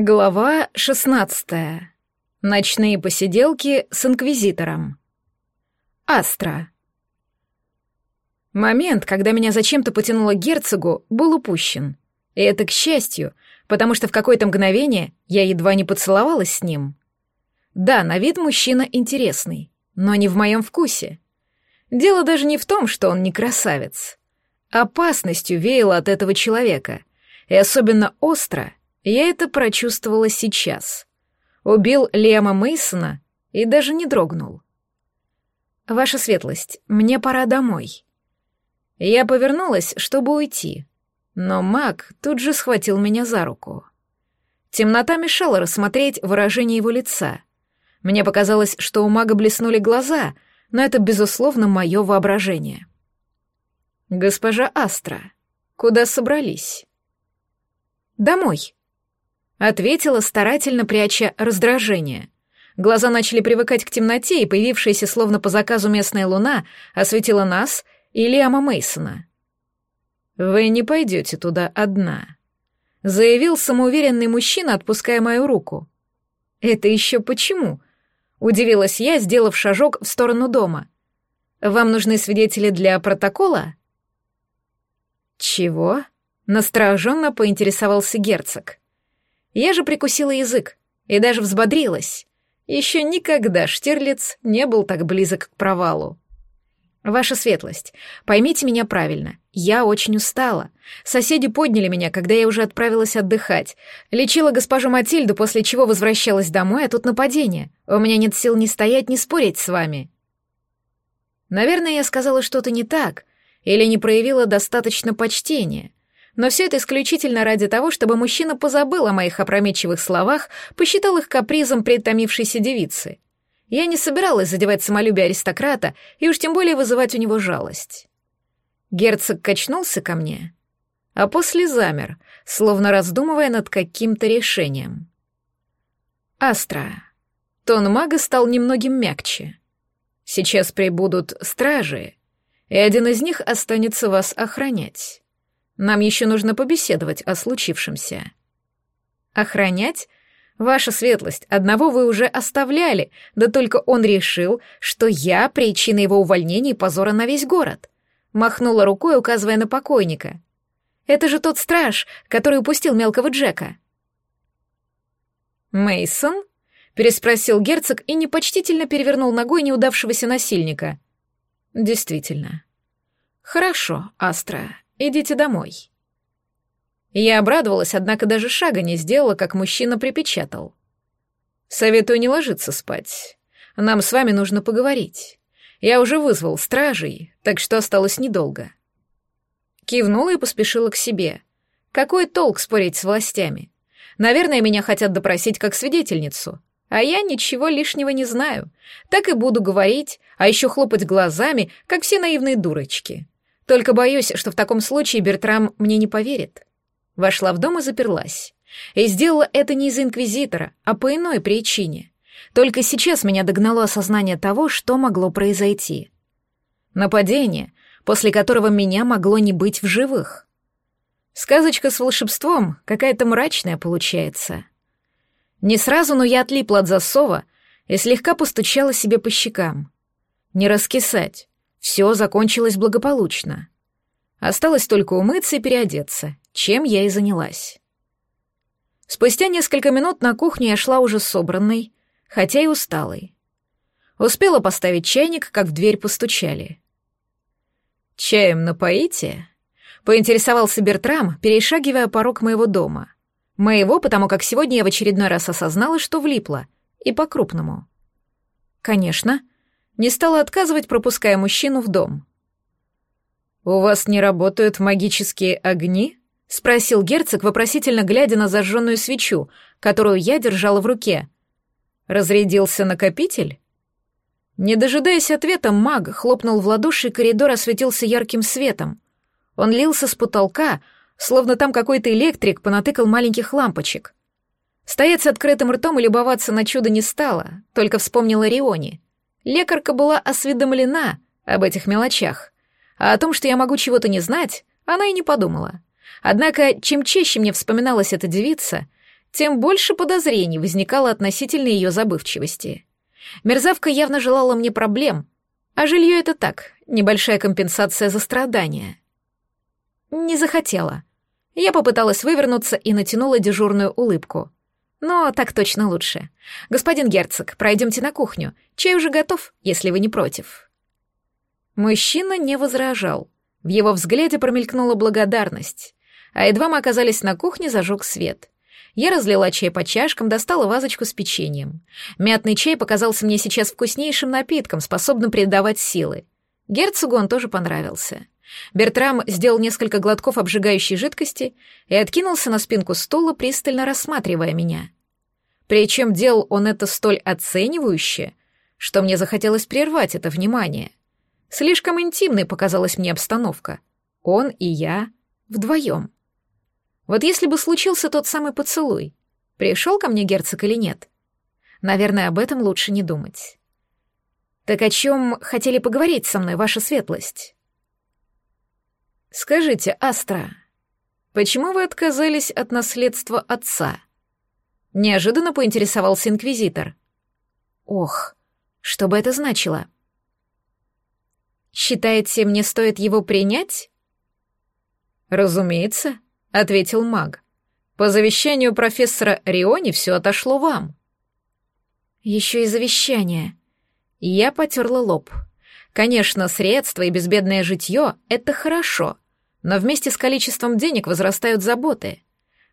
Глава 16. Ночные посиделки с инквизитором. Астра. Момент, когда меня зачем-то потянуло к герцогу, был упущен. И это к счастью, потому что в какое-то мгновение я едва не поцеловалась с ним. Да, на вид мужчина интересный, но не в моем вкусе. Дело даже не в том, что он не красавец. Опасностью веяло от этого человека, и особенно остро — я это прочувствовала сейчас. Убил Лема Мейсона и даже не дрогнул. Ваша светлость, мне пора домой. Я повернулась, чтобы уйти, но маг тут же схватил меня за руку. Темнота мешала рассмотреть выражение его лица. Мне показалось, что у мага блеснули глаза, но это, безусловно, мое воображение. «Госпожа Астра, куда собрались?» «Домой», Ответила, старательно пряча раздражение. Глаза начали привыкать к темноте, и появившаяся словно по заказу местная луна осветила нас и Лиама Мейсона. «Вы не пойдете туда одна», — заявил самоуверенный мужчина, отпуская мою руку. «Это еще почему?» — удивилась я, сделав шажок в сторону дома. «Вам нужны свидетели для протокола?» «Чего?» — настороженно поинтересовался герцог. Я же прикусила язык и даже взбодрилась. Еще никогда Штирлиц не был так близок к провалу. «Ваша светлость, поймите меня правильно. Я очень устала. Соседи подняли меня, когда я уже отправилась отдыхать. Лечила госпожу Матильду, после чего возвращалась домой, а тут нападение. У меня нет сил ни стоять, ни спорить с вами». Наверное, я сказала что-то не так или не проявила достаточно почтения. Но все это исключительно ради того, чтобы мужчина позабыл о моих опрометчивых словах, посчитал их капризом предтомившейся девицы. Я не собиралась задевать самолюбие аристократа и уж тем более вызывать у него жалость. Герцог качнулся ко мне, а после замер, словно раздумывая над каким-то решением. «Астра». Тон мага стал немногим мягче. «Сейчас прибудут стражи, и один из них останется вас охранять». Нам еще нужно побеседовать о случившемся. Охранять? Ваша светлость, одного вы уже оставляли, да только он решил, что я причина его увольнения и позора на весь город. Махнула рукой, указывая на покойника. Это же тот страж, который упустил мелкого Джека. Мейсон? переспросил герцог и непочтительно перевернул ногой неудавшегося насильника. Действительно. Хорошо, Астра, Идите домой». Я обрадовалась, однако даже шага не сделала, как мужчина припечатал. «Советую не ложиться спать. Нам с вами нужно поговорить. Я уже вызвал стражей, так что осталось недолго». Кивнула и поспешила к себе. Какой толк спорить с властями? Наверное, меня хотят допросить как свидетельницу, а я ничего лишнего не знаю. Так и буду говорить, а еще хлопать глазами, как все наивные дурочки. Только боюсь, что в таком случае Бертрам мне не поверит. Вошла в дом и заперлась. И сделала это не из инквизитора, а по иной причине. Только сейчас меня догнало осознание того, что могло произойти. Нападение, после которого меня могло не быть в живых. Сказочка с волшебством какая-то мрачная получается. Не сразу, но я отлипла от засова и слегка постучала себе по щекам. Не раскисать, все закончилось благополучно. Осталось только умыться и переодеться, чем я и занялась. Спустя несколько минут на кухне я шла уже собранной, хотя и усталой. Успела поставить чайник, как в дверь постучали. «Чаем напоите?» — поинтересовался Бертрам, перешагивая порог моего дома. Моего, потому как сегодня я в очередной раз осознала, что влипла, и по-крупному. «Конечно», не стала отказывать, пропуская мужчину в дом. «У вас не работают магические огни?» — спросил герцог, вопросительно глядя на зажженную свечу, которую я держала в руке. «Разрядился накопитель?» Не дожидаясь ответа, маг хлопнул в ладоши, и коридор осветился ярким светом. Он лился с потолка, словно там какой-то электрик понатыкал маленьких лампочек. Стоять с открытым ртом и любоваться на чудо не стало, только вспомнила Риони — Лекарка была осведомлена об этих мелочах. А о том, что я могу чего-то не знать, она и не подумала. Однако, чем чаще мне вспоминалась эта девица, тем больше подозрений возникало относительно ее забывчивости. Мерзавка явно желала мне проблем, а жилье это так, небольшая компенсация за страдания. Не захотела. Я попыталась вывернуться и натянула дежурную улыбку. Но так точно лучше. Господин герцог, пройдемте на кухню. Чай уже готов, если вы не против». Мужчина не возражал. В его взгляде промелькнула благодарность. А едва мы оказались на кухне, зажег свет. Я разлила чай по чашкам, достала вазочку с печеньем. Мятный чай показался мне сейчас вкуснейшим напитком, способным придавать силы. Герцогу он тоже понравился. Бертрам сделал несколько глотков обжигающей жидкости и откинулся на спинку стула, пристально рассматривая меня. Причем делал он это столь оценивающе, что мне захотелось прервать это внимание. Слишком интимной показалась мне обстановка. Он и я вдвоем. Вот если бы случился тот самый поцелуй, пришел ко мне герцог или нет? Наверное, об этом лучше не думать. «Так о чем хотели поговорить со мной, ваша светлость?» Скажите, Астра, почему вы отказались от наследства отца? Неожиданно поинтересовался инквизитор. Ох, что бы это значило? Считаете, мне стоит его принять? Разумеется, ответил маг. По завещанию профессора Риони все отошло вам. Еще и завещание. Я потерла лоб. — Конечно, средства и безбедное житье — это хорошо, но вместе с количеством денег возрастают заботы.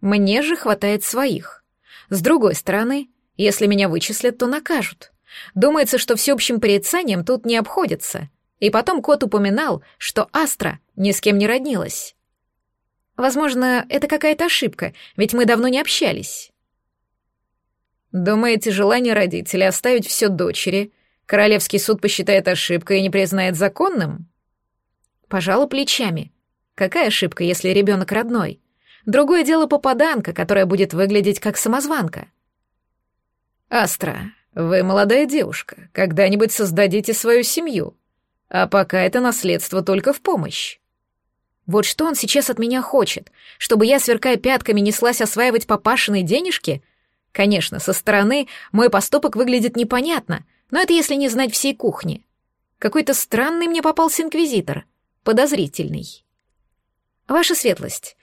Мне же хватает своих. С другой стороны, если меня вычислят, то накажут. Думается, что всеобщим порицанием тут не обходится. И потом кот упоминал, что Астра ни с кем не роднилась. Возможно, это какая-то ошибка, ведь мы давно не общались. Думаете, желание родителей оставить все дочери — Королевский суд посчитает ошибкой и не признает законным? Пожалуй, плечами. Какая ошибка, если ребенок родной? Другое дело попаданка, которая будет выглядеть как самозванка. Астра, вы молодая девушка, когда-нибудь создадите свою семью. А пока это наследство только в помощь. Вот что он сейчас от меня хочет, чтобы я, сверкая пятками, неслась осваивать папашиные денежки? Конечно, со стороны мой поступок выглядит непонятно — но это если не знать всей кухни. Какой-то странный мне попался инквизитор. Подозрительный. Ваша светлость,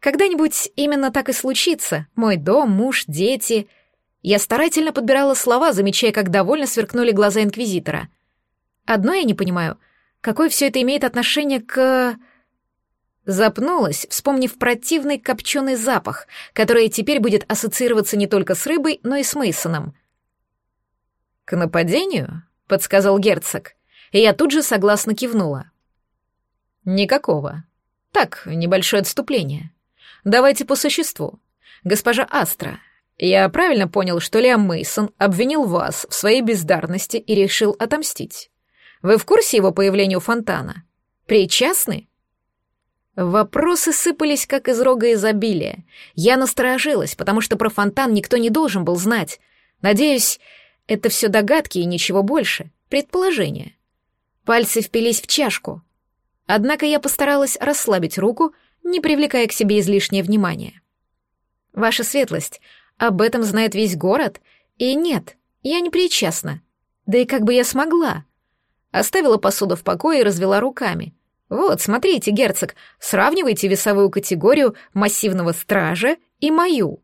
когда-нибудь именно так и случится. Мой дом, муж, дети. Я старательно подбирала слова, замечая, как довольно сверкнули глаза инквизитора. Одно я не понимаю. Какое все это имеет отношение к... Запнулась, вспомнив противный копченый запах, который теперь будет ассоциироваться не только с рыбой, но и с Мейсоном. «К нападению?» — подсказал герцог. И я тут же согласно кивнула. «Никакого. Так, небольшое отступление. Давайте по существу. Госпожа Астра, я правильно понял, что Лиам Мейсон обвинил вас в своей бездарности и решил отомстить. Вы в курсе его появления у фонтана? Причастны?» Вопросы сыпались, как из рога изобилия. Я насторожилась, потому что про фонтан никто не должен был знать. Надеюсь, это все догадки и ничего больше, предположения. Пальцы впились в чашку. Однако я постаралась расслабить руку, не привлекая к себе излишнее внимание. Ваша светлость, об этом знает весь город, и нет, я не причастна. Да и как бы я смогла? Оставила посуду в покое и развела руками. Вот, смотрите, герцог, сравнивайте весовую категорию массивного стража и мою.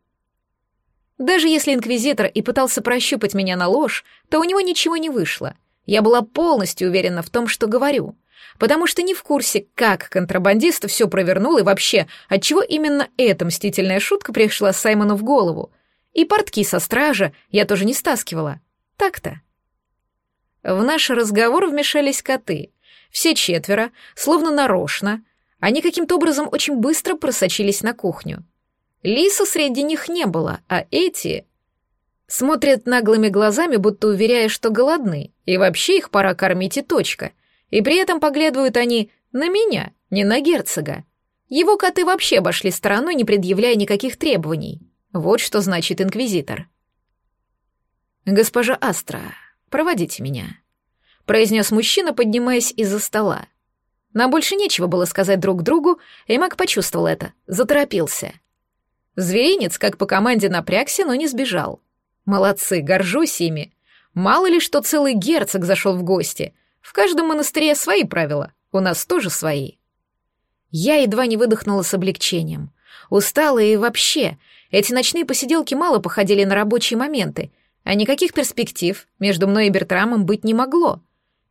Даже если инквизитор и пытался прощупать меня на ложь, то у него ничего не вышло. Я была полностью уверена в том, что говорю, потому что не в курсе, как контрабандист все провернул и вообще, от чего именно эта мстительная шутка пришла Саймону в голову. И портки со стража я тоже не стаскивала. Так-то. В наш разговор вмешались коты. Все четверо, словно нарочно, они каким-то образом очень быстро просочились на кухню — Лиса среди них не было, а эти... Смотрят наглыми глазами, будто уверяя, что голодны, и вообще их пора кормить и точка. И при этом поглядывают они на меня, не на герцога. Его коты вообще обошли стороной, не предъявляя никаких требований. Вот что значит инквизитор. «Госпожа Астра, проводите меня», — произнес мужчина, поднимаясь из-за стола. Нам больше нечего было сказать друг другу, и Мак почувствовал это, заторопился. Зверинец, как по команде, напрягся, но не сбежал. Молодцы, горжусь ими. Мало ли, что целый герцог зашел в гости. В каждом монастыре свои правила, у нас тоже свои. Я едва не выдохнула с облегчением. Устала и вообще. Эти ночные посиделки мало походили на рабочие моменты, а никаких перспектив между мной и Бертрамом быть не могло.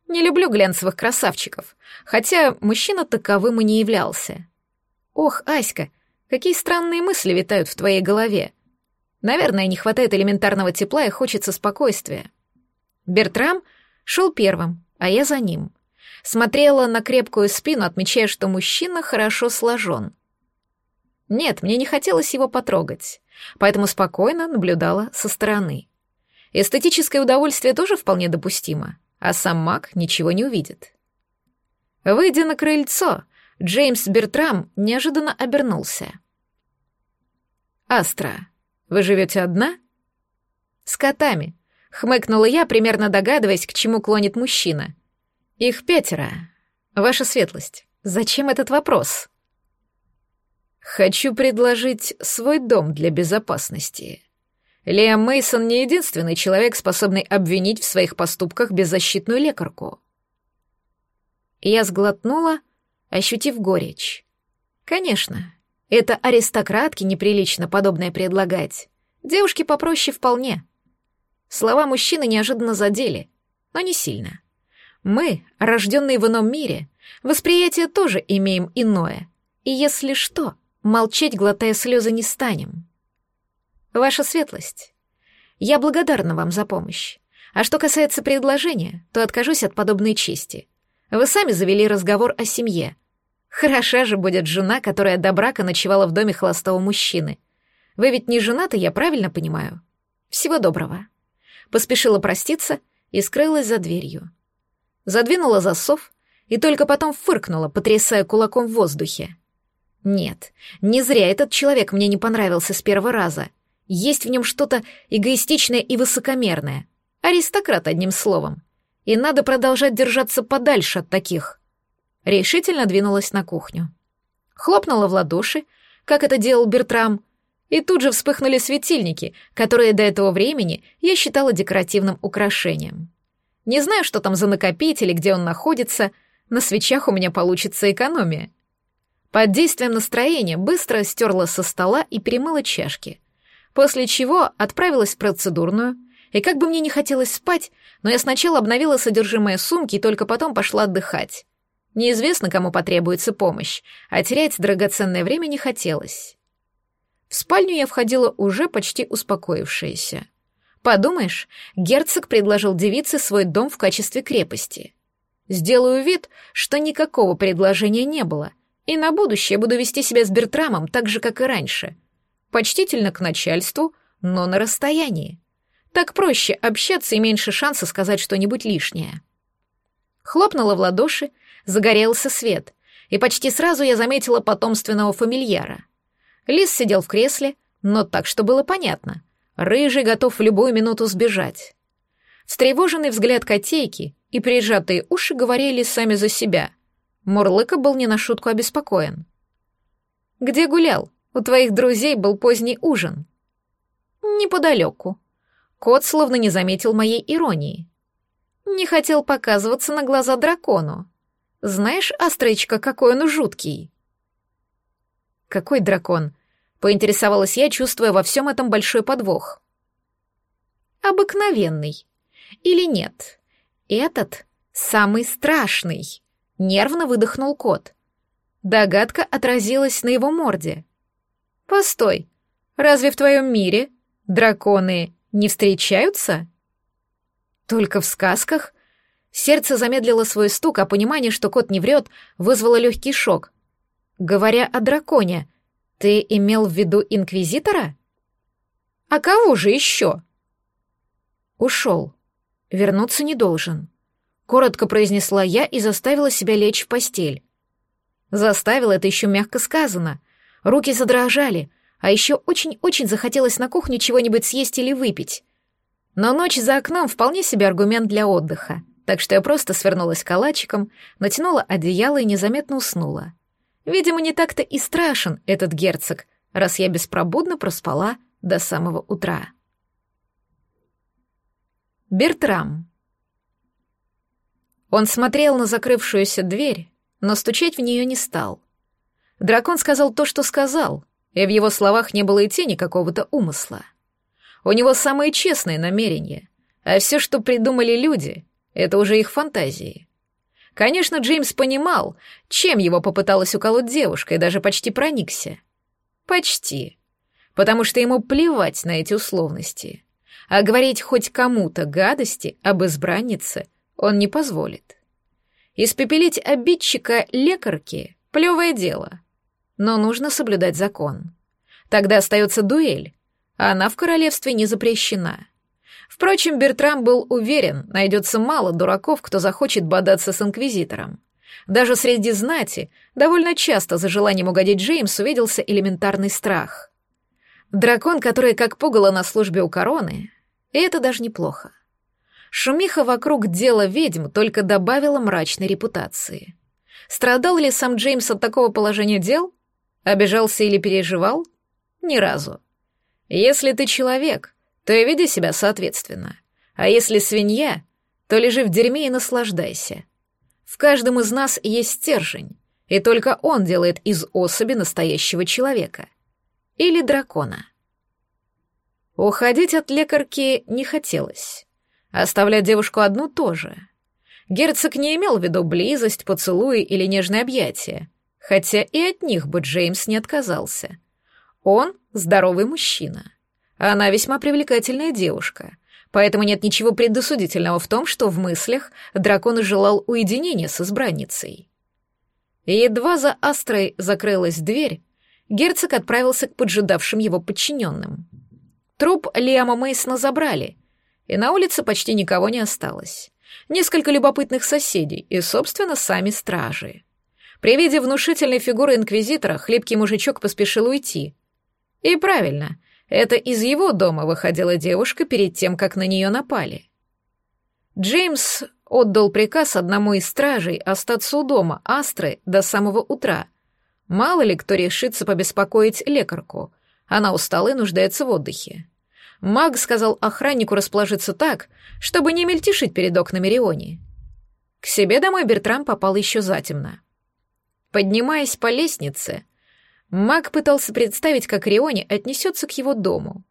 Не люблю глянцевых красавчиков, хотя мужчина таковым и не являлся. Ох, Аська, Какие странные мысли витают в твоей голове? Наверное, не хватает элементарного тепла и хочется спокойствия. Бертрам шел первым, а я за ним. Смотрела на крепкую спину, отмечая, что мужчина хорошо сложен. Нет, мне не хотелось его потрогать, поэтому спокойно наблюдала со стороны. Эстетическое удовольствие тоже вполне допустимо, а сам маг ничего не увидит. Выйдя на крыльцо, Джеймс Бертрам неожиданно обернулся. Астра, вы живете одна?» «С котами», — хмыкнула я, примерно догадываясь, к чему клонит мужчина. «Их пятеро. Ваша светлость, зачем этот вопрос?» «Хочу предложить свой дом для безопасности. Лиам Мейсон не единственный человек, способный обвинить в своих поступках беззащитную лекарку». Я сглотнула, ощутив горечь. «Конечно, это аристократке неприлично подобное предлагать. Девушке попроще вполне. Слова мужчины неожиданно задели, но не сильно. Мы, рожденные в ином мире, восприятие тоже имеем иное. И если что, молчать, глотая слезы, не станем. Ваша светлость, я благодарна вам за помощь. А что касается предложения, то откажусь от подобной чести. Вы сами завели разговор о семье, Хороша же будет жена, которая до брака ночевала в доме холостого мужчины. Вы ведь не женаты, я правильно понимаю? Всего доброго. Поспешила проститься и скрылась за дверью. Задвинула засов и только потом фыркнула, потрясая кулаком в воздухе. Нет, не зря этот человек мне не понравился с первого раза. Есть в нем что-то эгоистичное и высокомерное. Аристократ, одним словом. И надо продолжать держаться подальше от таких решительно двинулась на кухню. Хлопнула в ладоши, как это делал Бертрам, и тут же вспыхнули светильники, которые до этого времени я считала декоративным украшением. Не знаю, что там за накопитель и где он находится, на свечах у меня получится экономия. Под действием настроения быстро стерла со стола и перемыла чашки, после чего отправилась в процедурную, и как бы мне не хотелось спать, но я сначала обновила содержимое сумки и только потом пошла отдыхать. Неизвестно, кому потребуется помощь, а терять драгоценное время не хотелось. В спальню я входила уже почти успокоившаяся. Подумаешь, герцог предложил девице свой дом в качестве крепости. Сделаю вид, что никакого предложения не было, и на будущее буду вести себя с Бертрамом так же, как и раньше. Почтительно к начальству, но на расстоянии. Так проще общаться и меньше шанса сказать что-нибудь лишнее. Хлопнула в ладоши, загорелся свет, и почти сразу я заметила потомственного фамильяра. Лис сидел в кресле, но так, что было понятно. Рыжий готов в любую минуту сбежать. Встревоженный взгляд котейки и прижатые уши говорили сами за себя. Мурлыка был не на шутку обеспокоен. «Где гулял? У твоих друзей был поздний ужин». «Неподалеку». Кот словно не заметил моей иронии. Не хотел показываться на глаза дракону. Знаешь, Астрычка, какой он жуткий. Какой дракон? Поинтересовалась я, чувствуя во всем этом большой подвох. Обыкновенный. Или нет? Этот самый страшный. Нервно выдохнул кот. Догадка отразилась на его морде. Постой, разве в твоем мире драконы не встречаются? Только в сказках? Сердце замедлило свой стук, а понимание, что кот не врет, вызвало легкий шок. Говоря о драконе, ты имел в виду инквизитора? А кого же еще? Ушел. Вернуться не должен. Коротко произнесла я и заставила себя лечь в постель. Заставила это еще мягко сказано. Руки задрожали, а еще очень-очень захотелось на кухню чего-нибудь съесть или выпить. Но ночь за окном вполне себе аргумент для отдыха, так что я просто свернулась калачиком, натянула одеяло и незаметно уснула. Видимо, не так-то и страшен этот герцог, раз я беспробудно проспала до самого утра. Бертрам. Он смотрел на закрывшуюся дверь, но стучать в нее не стал. Дракон сказал то, что сказал, и в его словах не было и тени какого-то умысла. У него самые честные намерения, а все, что придумали люди, это уже их фантазии. Конечно, Джеймс понимал, чем его попыталась уколоть девушка, и даже почти проникся. Почти. Потому что ему плевать на эти условности. А говорить хоть кому-то гадости об избраннице он не позволит. Испепелить обидчика лекарки — плевое дело. Но нужно соблюдать закон. Тогда остается дуэль, она в королевстве не запрещена. Впрочем, Бертрам был уверен, найдется мало дураков, кто захочет бодаться с инквизитором. Даже среди знати довольно часто за желанием угодить Джеймсу виделся элементарный страх. Дракон, который как пугало на службе у короны, и это даже неплохо. Шумиха вокруг дела ведьм только добавила мрачной репутации. Страдал ли сам Джеймс от такого положения дел? Обижался или переживал? Ни разу. Если ты человек, то и веди себя соответственно. А если свинья, то лежи в дерьме и наслаждайся. В каждом из нас есть стержень, и только он делает из особи настоящего человека. Или дракона. Уходить от лекарки не хотелось. Оставлять девушку одну тоже. Герцог не имел в виду близость, поцелуи или нежное объятие, хотя и от них бы Джеймс не отказался. Он здоровый мужчина. Она весьма привлекательная девушка, поэтому нет ничего предосудительного в том, что в мыслях дракон желал уединения с избранницей. Едва за Астрой закрылась дверь, герцог отправился к поджидавшим его подчиненным. Труп Лиама Мейсона забрали, и на улице почти никого не осталось. Несколько любопытных соседей и, собственно, сами стражи. При виде внушительной фигуры инквизитора хлипкий мужичок поспешил уйти, и правильно, это из его дома выходила девушка перед тем, как на нее напали. Джеймс отдал приказ одному из стражей остаться у дома Астры до самого утра. Мало ли кто решится побеспокоить лекарку. Она устала и нуждается в отдыхе. Маг сказал охраннику расположиться так, чтобы не мельтешить перед окнами Риони. К себе домой Бертрам попал еще затемно. Поднимаясь по лестнице, Маг пытался представить, как Рионе отнесется к его дому.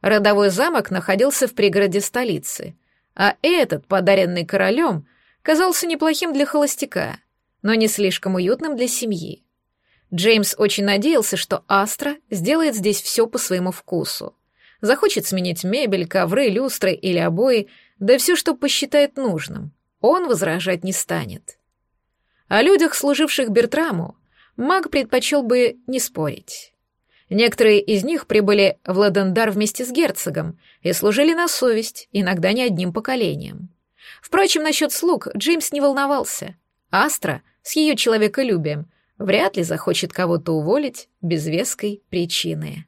Родовой замок находился в пригороде столицы, а этот, подаренный королем, казался неплохим для холостяка, но не слишком уютным для семьи. Джеймс очень надеялся, что Астра сделает здесь все по своему вкусу. Захочет сменить мебель, ковры, люстры или обои, да все, что посчитает нужным. Он возражать не станет. О людях, служивших Бертраму, маг предпочел бы не спорить. Некоторые из них прибыли в Ладендар вместе с герцогом и служили на совесть, иногда не одним поколением. Впрочем, насчет слуг Джеймс не волновался. Астра с ее человеколюбием вряд ли захочет кого-то уволить без веской причины.